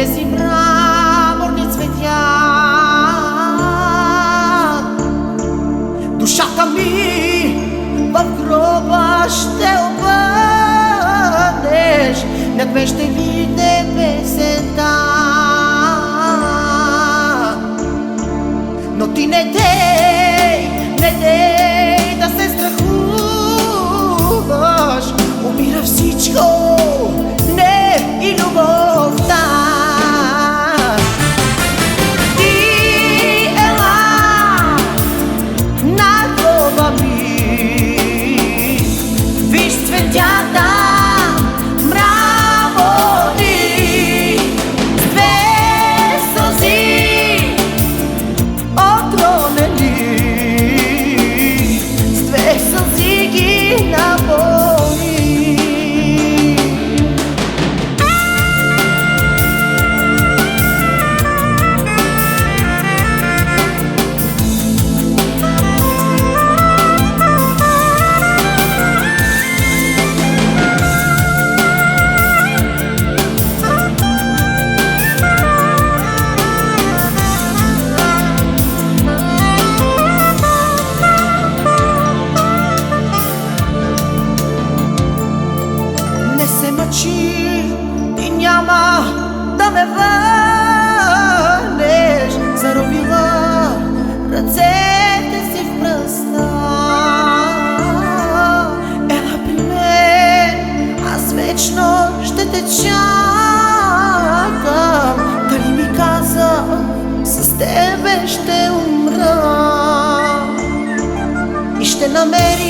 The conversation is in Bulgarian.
Звездите си мраморни цветя. Душата ми в гроба ще обърнеш, над мен ще видеш виж Мъчи, ти няма да ме върнеш Заробила ръцете си в пръста. Ела при мен, аз вечно ще те чакам. Дали ми каза, с тебе ще умра. И ще намерим, зная,